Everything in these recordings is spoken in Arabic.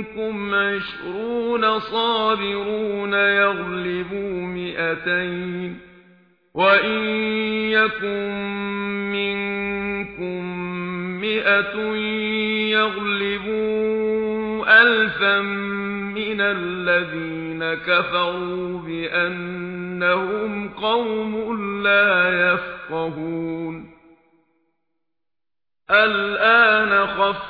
منكم عشرون صابرون يغلبوا مئتين وإن يكن منكم مئة يغلبوا ألفا من الذين كفروا بأنهم قوم لا يفقهون الآن خف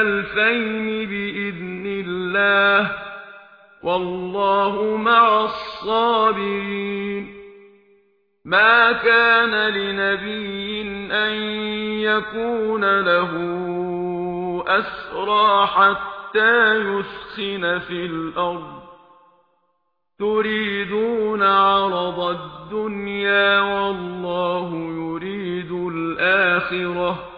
الْأَلْفَيْنِ بِإِذْنِ اللَّهِ وَاللَّهُ مَعَ الصَّابِرِينَ مَا كَانَ لِنَبِيٍّ أَن يَكُونَ لَهُ أَسْرَى حَتَّى يُثْخِنَ فِي الْأَرْضِ تُرِيدُونَ عَرَضَ الدُّنْيَا وَاللَّهُ يُرِيدُ الْآخِرَةَ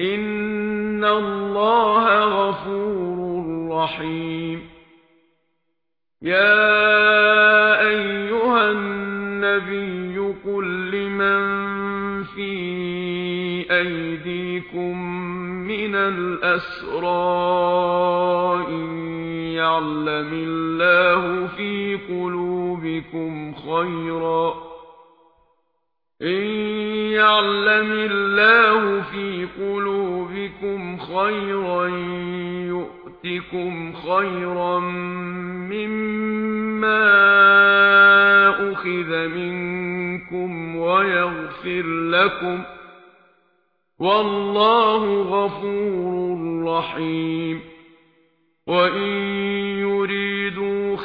ان الله غفور رحيم يا ايها النبي قل لمن في ايديكم من الاسرى يعلم الله في قلوبكم خيرا إن يعلم الله في قلوبكم خيرا يؤتكم خيرا مما أخذ منكم ويغفر لكم والله غفور رحيم. وإن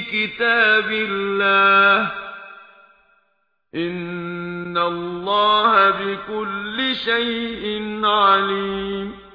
كِتَابِ اللَّهِ إِنَّ اللَّهَ بِكُلِّ شَيْءٍ عَلِيمٌ